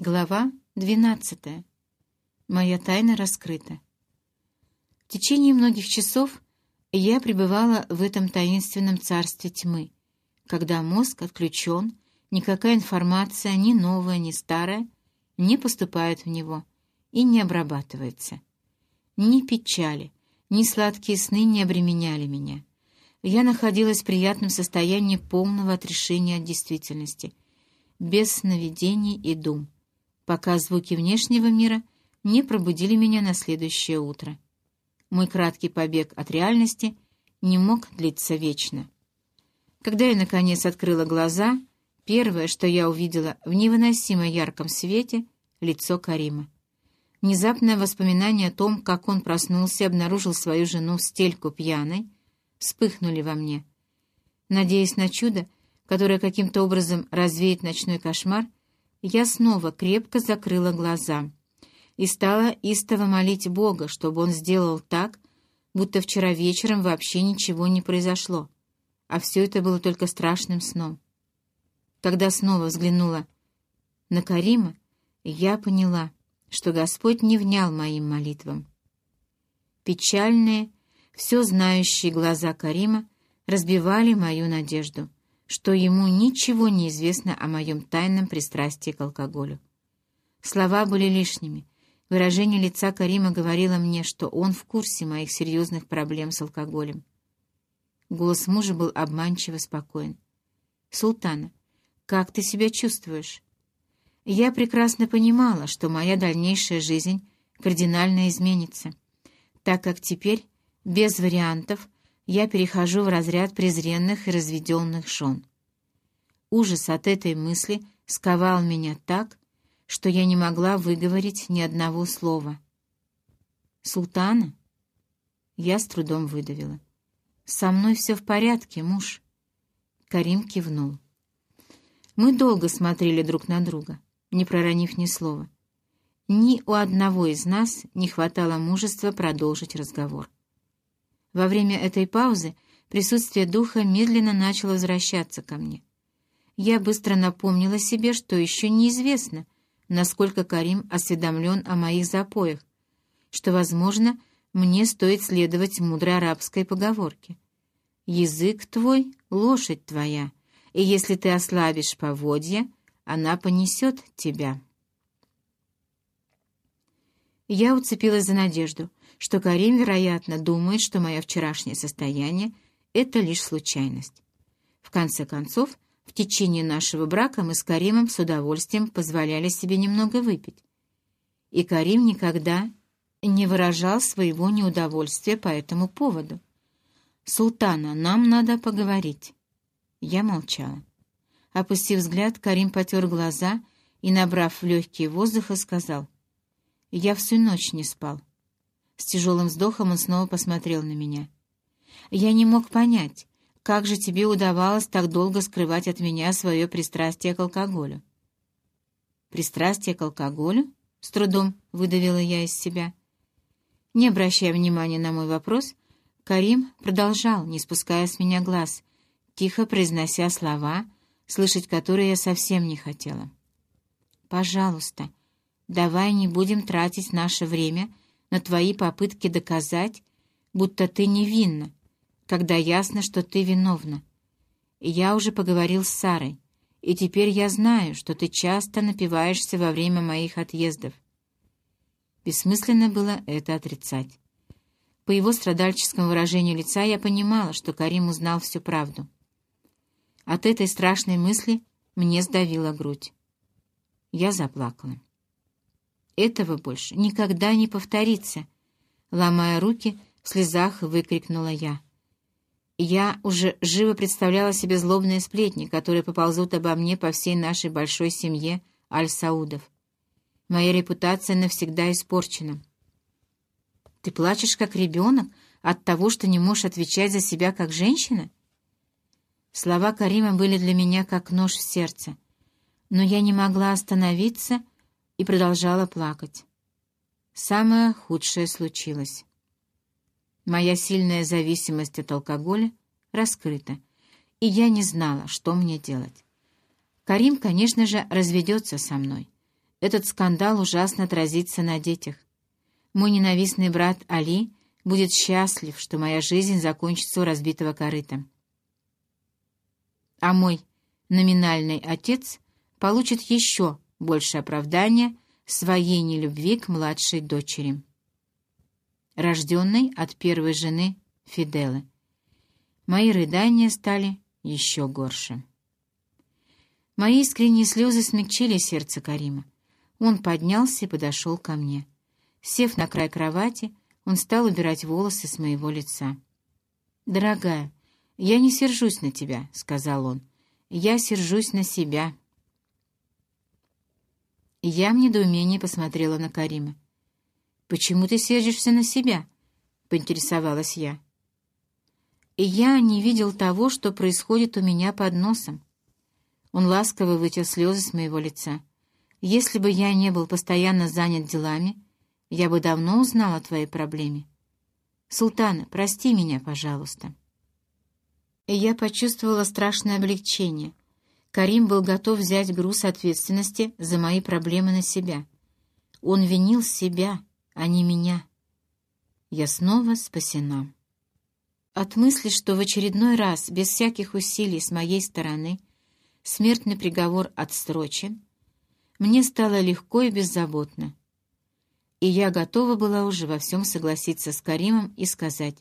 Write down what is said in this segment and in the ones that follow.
Глава 12. Моя тайна раскрыта. В течение многих часов я пребывала в этом таинственном царстве тьмы, когда мозг отключен, никакая информация, ни новая, ни старая, не поступает в него и не обрабатывается. Ни печали, ни сладкие сны не обременяли меня. Я находилась в приятном состоянии полного отрешения от действительности, без сновидений и дум пока звуки внешнего мира не пробудили меня на следующее утро. Мой краткий побег от реальности не мог длиться вечно. Когда я, наконец, открыла глаза, первое, что я увидела в невыносимо ярком свете — лицо Карима. Внезапное воспоминание о том, как он проснулся и обнаружил свою жену в стельку пьяной, вспыхнули во мне. Надеясь на чудо, которое каким-то образом развеет ночной кошмар, я снова крепко закрыла глаза и стала истово молить Бога, чтобы он сделал так, будто вчера вечером вообще ничего не произошло, а все это было только страшным сном. Когда снова взглянула на Карима, я поняла, что Господь не внял моим молитвам. Печальные, все знающие глаза Карима разбивали мою надежду что ему ничего не известно о моем тайном пристрастии к алкоголю. Слова были лишними. Выражение лица Карима говорило мне, что он в курсе моих серьезных проблем с алкоголем. Голос мужа был обманчиво спокоен. «Султана, как ты себя чувствуешь?» Я прекрасно понимала, что моя дальнейшая жизнь кардинально изменится, так как теперь, без вариантов, я перехожу в разряд презренных и разведенных жен. Ужас от этой мысли сковал меня так, что я не могла выговорить ни одного слова. «Султана?» Я с трудом выдавила. «Со мной все в порядке, муж». Карим кивнул. Мы долго смотрели друг на друга, не проронив ни слова. Ни у одного из нас не хватало мужества продолжить разговор. Во время этой паузы присутствие духа медленно начало возвращаться ко мне. Я быстро напомнила себе, что еще неизвестно, насколько Карим осведомлен о моих запоях, что, возможно, мне стоит следовать мудрой арабской поговорке. «Язык твой — лошадь твоя, и если ты ослабишь поводья, она понесет тебя». Я уцепилась за надежду — что Карим, вероятно, думает, что мое вчерашнее состояние — это лишь случайность. В конце концов, в течение нашего брака мы с Каримом с удовольствием позволяли себе немного выпить. И Карим никогда не выражал своего неудовольствия по этому поводу. «Султана, нам надо поговорить». Я молчала. Опустив взгляд, Карим потер глаза и, набрав легкие воздуха, сказал, «Я всю ночь не спал». С тяжелым вздохом он снова посмотрел на меня. «Я не мог понять, как же тебе удавалось так долго скрывать от меня свое пристрастие к алкоголю?» «Пристрастие к алкоголю?» — с трудом выдавила я из себя. Не обращая внимания на мой вопрос, Карим продолжал, не спуская с меня глаз, тихо произнося слова, слышать которые я совсем не хотела. «Пожалуйста, давай не будем тратить наше время на твои попытки доказать, будто ты невинна, когда ясно, что ты виновна. Я уже поговорил с Сарой, и теперь я знаю, что ты часто напиваешься во время моих отъездов. Бессмысленно было это отрицать. По его страдальческому выражению лица я понимала, что Карим узнал всю правду. От этой страшной мысли мне сдавила грудь. Я заплакала. Этого больше никогда не повторится!» Ломая руки, в слезах выкрикнула я. Я уже живо представляла себе злобные сплетни, которые поползут обо мне по всей нашей большой семье Аль-Саудов. Моя репутация навсегда испорчена. «Ты плачешь, как ребенок, от того, что не можешь отвечать за себя, как женщина?» Слова Карима были для меня как нож в сердце, но я не могла остановиться и продолжала плакать. Самое худшее случилось. Моя сильная зависимость от алкоголя раскрыта, и я не знала, что мне делать. Карим, конечно же, разведется со мной. этот скандал ужасно отразится на детях. Мой ненавистный брат Али будет счастлив, что моя жизнь закончится у разбитого корыта. А мой номинальный отец получит еще больше оправдания своей нелюбви к младшей дочери, рожденной от первой жены Фиделы. Мои рыдания стали еще горше. Мои искренние слезы смягчили сердце Карима. Он поднялся и подошел ко мне. Сев на край кровати, он стал убирать волосы с моего лица. «Дорогая, я не сержусь на тебя», — сказал он. «Я сержусь на себя». Я в недоумении посмотрела на Карима. «Почему ты сердишься на себя?» — поинтересовалась я. Я не видел того, что происходит у меня под носом. Он ласково вытер слезы с моего лица. «Если бы я не был постоянно занят делами, я бы давно узнал о твоей проблеме. Султана, прости меня, пожалуйста». И я почувствовала страшное облегчение. Карим был готов взять груз ответственности за мои проблемы на себя. Он винил себя, а не меня. Я снова спасена. От мысли, что в очередной раз, без всяких усилий с моей стороны, смертный приговор отсрочен, мне стало легко и беззаботно. И я готова была уже во всем согласиться с Каримом и сказать,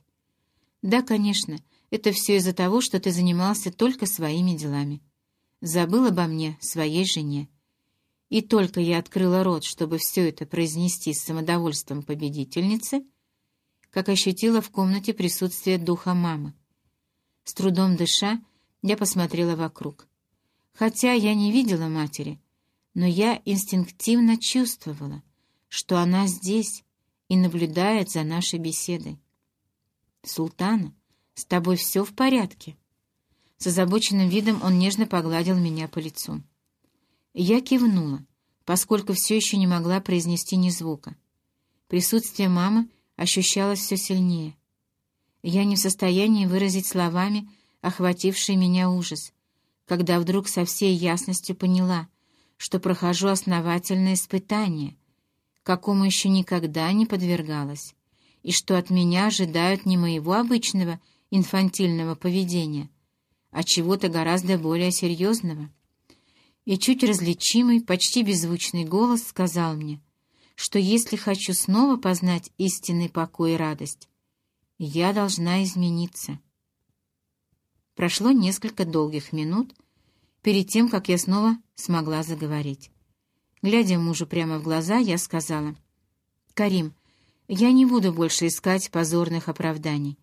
«Да, конечно, это все из-за того, что ты занимался только своими делами. Забыл обо мне, своей жене. И только я открыла рот, чтобы все это произнести с самодовольством победительницы, как ощутила в комнате присутствие духа мамы. С трудом дыша, я посмотрела вокруг. Хотя я не видела матери, но я инстинктивно чувствовала, что она здесь и наблюдает за нашей беседой. «Султана, с тобой все в порядке?» С озабоченным видом он нежно погладил меня по лицу. Я кивнула, поскольку все еще не могла произнести ни звука. Присутствие мамы ощущалось все сильнее. Я не в состоянии выразить словами охвативший меня ужас, когда вдруг со всей ясностью поняла, что прохожу основательное испытание, какому еще никогда не подвергалась, и что от меня ожидают не моего обычного инфантильного поведения, а чего-то гораздо более серьезного. И чуть различимый, почти беззвучный голос сказал мне, что если хочу снова познать истинный покой и радость, я должна измениться. Прошло несколько долгих минут перед тем, как я снова смогла заговорить. Глядя мужу прямо в глаза, я сказала, «Карим, я не буду больше искать позорных оправданий.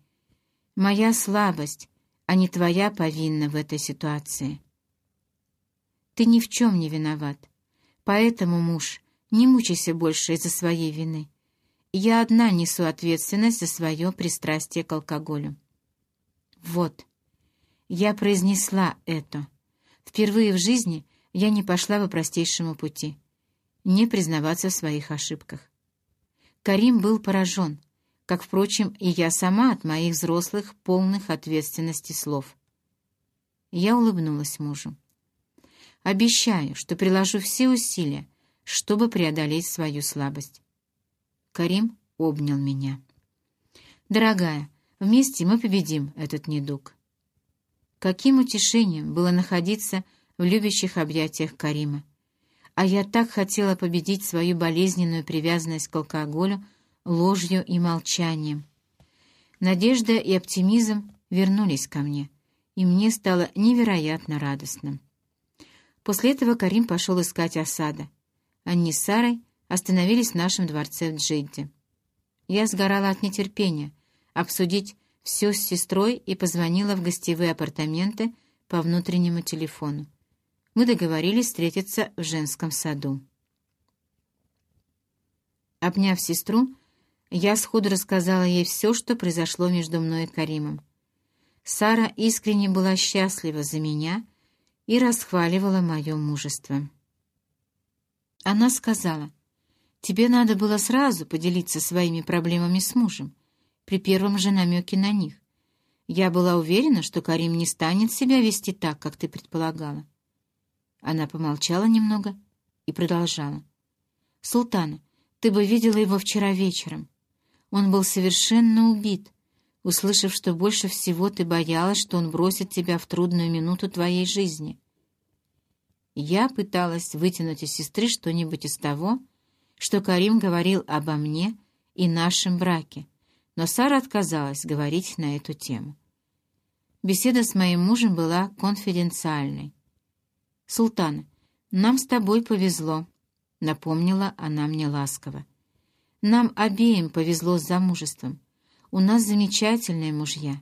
Моя слабость, а не твоя повинна в этой ситуации. Ты ни в чем не виноват, поэтому, муж, не мучайся больше из-за своей вины. Я одна несу ответственность за свое пристрастие к алкоголю. Вот, я произнесла это. Впервые в жизни я не пошла по простейшему пути. Не признаваться в своих ошибках. Карим был поражен, как, впрочем, и я сама от моих взрослых, полных ответственности слов. Я улыбнулась мужу. Обещаю, что приложу все усилия, чтобы преодолеть свою слабость. Карим обнял меня. «Дорогая, вместе мы победим этот недуг». Каким утешением было находиться в любящих объятиях Карима. А я так хотела победить свою болезненную привязанность к алкоголю ложью и молчанием. Надежда и оптимизм вернулись ко мне, и мне стало невероятно радостно. После этого Карим пошел искать осада. Они с Сарой остановились в нашем дворце в Джидде. Я сгорала от нетерпения обсудить все с сестрой и позвонила в гостевые апартаменты по внутреннему телефону. Мы договорились встретиться в женском саду. Обняв сестру, я сходу рассказала ей все, что произошло между мной и Каримом. Сара искренне была счастлива за меня и расхваливала мое мужество. Она сказала, «Тебе надо было сразу поделиться своими проблемами с мужем при первом же намеке на них. Я была уверена, что Карим не станет себя вести так, как ты предполагала. Она помолчала немного и продолжала. «Султана, ты бы видела его вчера вечером. Он был совершенно убит, услышав, что больше всего ты боялась, что он бросит тебя в трудную минуту твоей жизни». Я пыталась вытянуть из сестры что-нибудь из того, что Карим говорил обо мне и нашем браке, но Сара отказалась говорить на эту тему. Беседа с моим мужем была конфиденциальной. «Султан, нам с тобой повезло», — напомнила она мне ласково. «Нам обеим повезло с замужеством. У нас замечательные мужья».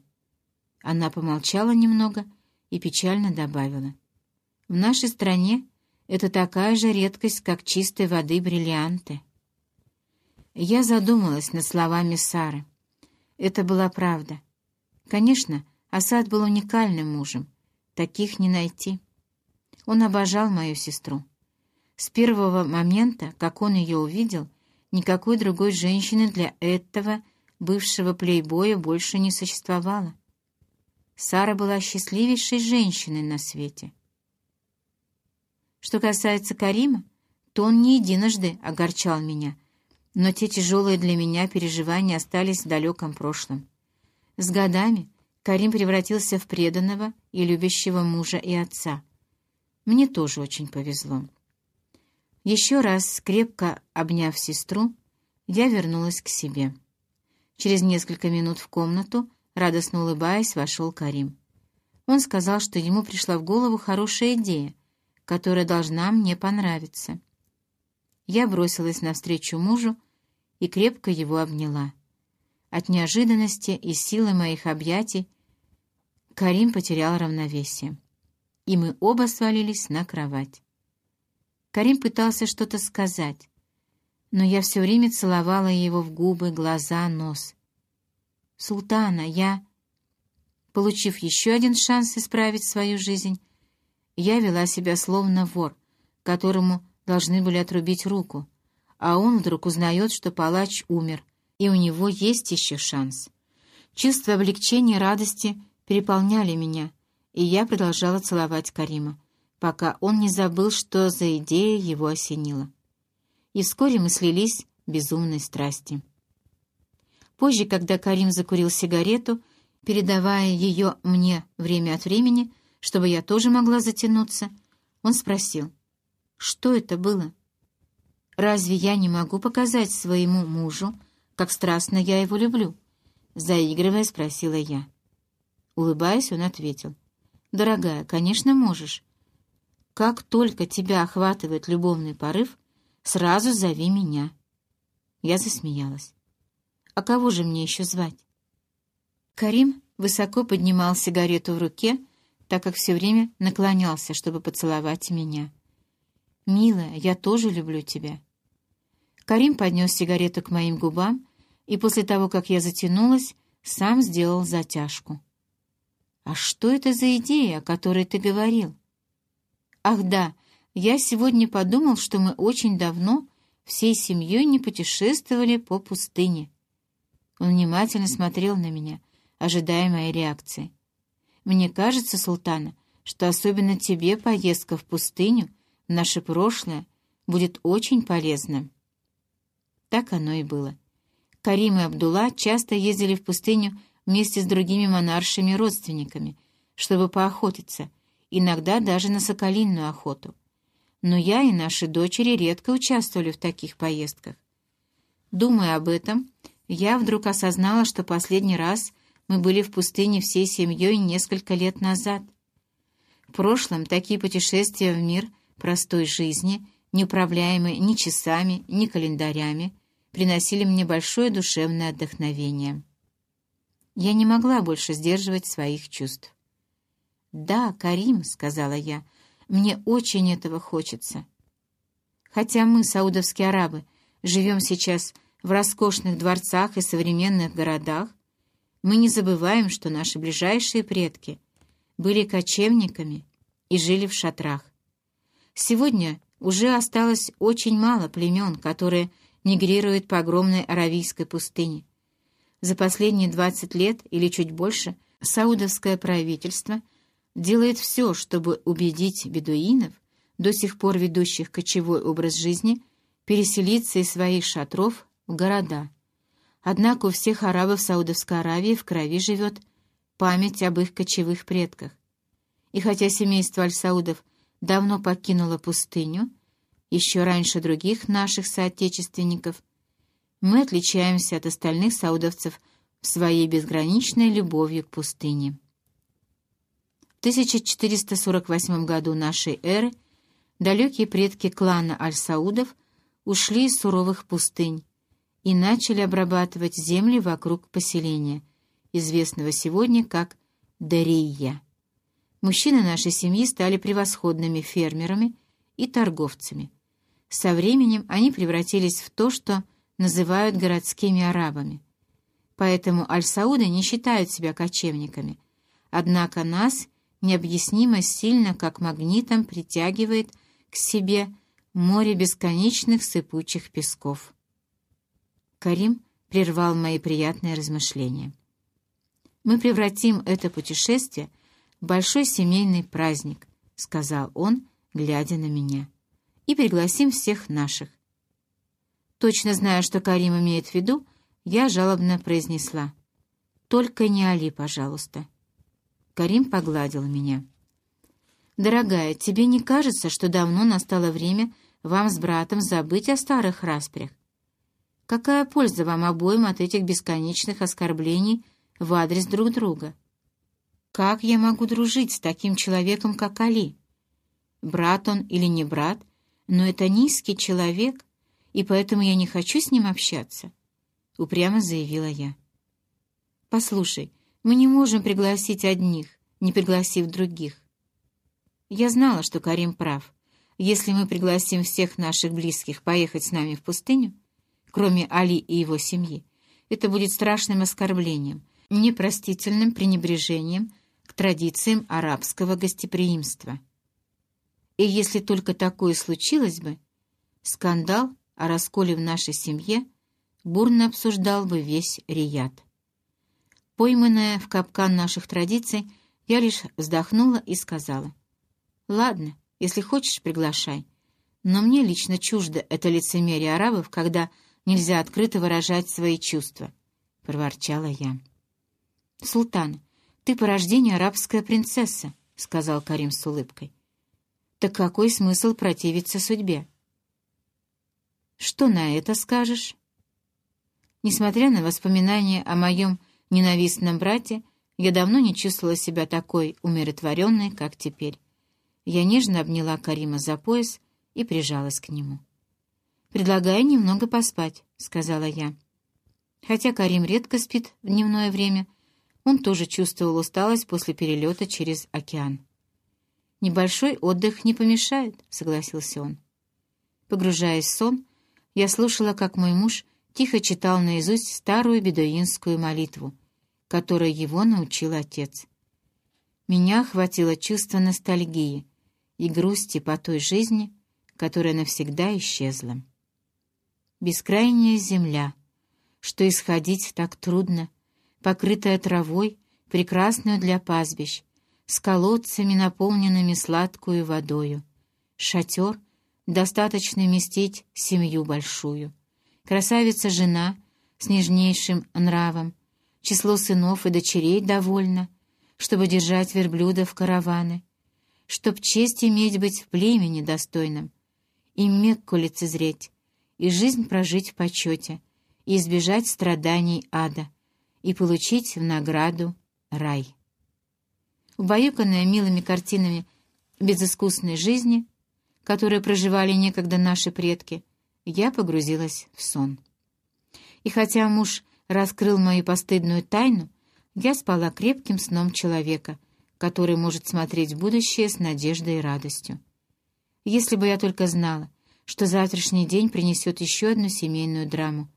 Она помолчала немного и печально добавила. «В нашей стране это такая же редкость, как чистой воды бриллианты». Я задумалась над словами Сары. Это была правда. Конечно, Асад был уникальным мужем. Таких не найти. Он обожал мою сестру. С первого момента, как он ее увидел, никакой другой женщины для этого бывшего плейбоя больше не существовало. Сара была счастливейшей женщиной на свете. Что касается Карима, то он не единожды огорчал меня, но те тяжелые для меня переживания остались в далеком прошлом. С годами Карим превратился в преданного и любящего мужа и отца. Мне тоже очень повезло. Еще раз, крепко обняв сестру, я вернулась к себе. Через несколько минут в комнату, радостно улыбаясь, вошел Карим. Он сказал, что ему пришла в голову хорошая идея, которая должна мне понравиться. Я бросилась навстречу мужу и крепко его обняла. От неожиданности и силы моих объятий Карим потерял равновесие, и мы оба свалились на кровать. Карим пытался что-то сказать, но я все время целовала его в губы, глаза, нос. «Султана, я...» Получив еще один шанс исправить свою жизнь, я вела себя словно вор, которому должны были отрубить руку, а он вдруг узнает, что палач умер, и у него есть еще шанс. Чувство облегчения и радости переполняли меня, и я продолжала целовать Карима, пока он не забыл, что за идея его осенила. И вскоре мы слились безумной страсти. Позже, когда Карим закурил сигарету, передавая ее мне время от времени, чтобы я тоже могла затянуться, он спросил, что это было? «Разве я не могу показать своему мужу, как страстно я его люблю?» Заигрывая, спросила я. Улыбаясь, он ответил. «Дорогая, конечно, можешь. Как только тебя охватывает любовный порыв, сразу зови меня». Я засмеялась. «А кого же мне еще звать?» Карим высоко поднимал сигарету в руке, так как все время наклонялся, чтобы поцеловать меня. «Милая, я тоже люблю тебя». Карим поднес сигарету к моим губам, и после того, как я затянулась, сам сделал затяжку. «А что это за идея, о которой ты говорил?» «Ах да, я сегодня подумал, что мы очень давно всей семьей не путешествовали по пустыне». Он внимательно смотрел на меня, ожидая моей реакции. «Мне кажется, Султана, что особенно тебе поездка в пустыню, в наше прошлое, будет очень полезна». Так оно и было. Карим и Абдулла часто ездили в пустыню вместе с другими монаршими-родственниками, чтобы поохотиться, иногда даже на соколинную охоту. Но я и наши дочери редко участвовали в таких поездках. Думая об этом, я вдруг осознала, что последний раз мы были в пустыне всей семьей несколько лет назад. В прошлом такие путешествия в мир простой жизни, не управляемые ни часами, ни календарями, приносили мне большое душевное отдохновение. Я не могла больше сдерживать своих чувств. «Да, Карим», — сказала я, — «мне очень этого хочется». Хотя мы, саудовские арабы, живем сейчас в роскошных дворцах и современных городах, мы не забываем, что наши ближайшие предки были кочевниками и жили в шатрах. Сегодня уже осталось очень мало племен, которые мигрируют по огромной Аравийской пустыне. За последние 20 лет или чуть больше саудовское правительство делает все, чтобы убедить бедуинов, до сих пор ведущих кочевой образ жизни, переселиться из своих шатров в города. Однако у всех арабов Саудовской Аравии в крови живет память об их кочевых предках. И хотя семейство Аль-Саудов давно покинуло пустыню, еще раньше других наших соотечественников, мы отличаемся от остальных саудовцев своей безграничной любовью к пустыне. В 1448 году нашей эры далекие предки клана Аль-Саудов ушли из суровых пустынь и начали обрабатывать земли вокруг поселения, известного сегодня как Дария. Мужчины нашей семьи стали превосходными фермерами и торговцами. Со временем они превратились в то, что называют городскими арабами. Поэтому аль-Сауды не считают себя кочевниками. Однако нас необъяснимо сильно, как магнитом, притягивает к себе море бесконечных сыпучих песков. Карим прервал мои приятные размышления. Мы превратим это путешествие большой семейный праздник», — сказал он, глядя на меня. «И пригласим всех наших». Точно зная, что Карим имеет в виду, я жалобно произнесла. «Только не Али, пожалуйста». Карим погладил меня. «Дорогая, тебе не кажется, что давно настало время вам с братом забыть о старых распрях? Какая польза вам обоим от этих бесконечных оскорблений в адрес друг друга?» Как я могу дружить с таким человеком, как Али? Брат он или не брат, но это низкий человек, и поэтому я не хочу с ним общаться, — упрямо заявила я. Послушай, мы не можем пригласить одних, не пригласив других. Я знала, что Карим прав. Если мы пригласим всех наших близких поехать с нами в пустыню, кроме Али и его семьи, это будет страшным оскорблением, непростительным пренебрежением к традициям арабского гостеприимства. И если только такое случилось бы, скандал о расколе в нашей семье бурно обсуждал бы весь Рияд. Пойманная в капкан наших традиций, я лишь вздохнула и сказала, «Ладно, если хочешь, приглашай, но мне лично чуждо это лицемерие арабов, когда нельзя открыто выражать свои чувства», — проворчала я. «Султан, ты по рождению арабская принцесса», — сказал Карим с улыбкой. «Так какой смысл противиться судьбе?» «Что на это скажешь?» Несмотря на воспоминания о моем ненавистном брате, я давно не чувствовала себя такой умиротворенной, как теперь. Я нежно обняла Карима за пояс и прижалась к нему. «Предлагаю немного поспать», — сказала я. Хотя Карим редко спит в дневное время, — он тоже чувствовал усталость после перелета через океан. «Небольшой отдых не помешает», — согласился он. Погружаясь в сон, я слушала, как мой муж тихо читал наизусть старую бедуинскую молитву, которой его научил отец. Меня охватило чувство ностальгии и грусти по той жизни, которая навсегда исчезла. Бескрайняя земля, что исходить так трудно — покрытая травой, прекрасную для пастбищ, с колодцами, наполненными сладкую водою. Шатер, достаточно вместить семью большую. Красавица-жена с нежнейшим нравом, число сынов и дочерей довольно, чтобы держать верблюдов караваны, чтоб честь иметь быть в племени достойном, и Мекку лицезреть, и жизнь прожить в почете, и избежать страданий ада — и получить в награду рай. Убаюканная милыми картинами безыскусной жизни, которые проживали некогда наши предки, я погрузилась в сон. И хотя муж раскрыл мою постыдную тайну, я спала крепким сном человека, который может смотреть в будущее с надеждой и радостью. Если бы я только знала, что завтрашний день принесет еще одну семейную драму,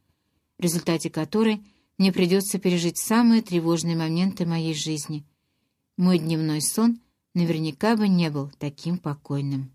в результате которой мне придется пережить самые тревожные моменты моей жизни. Мой дневной сон наверняка бы не был таким покойным.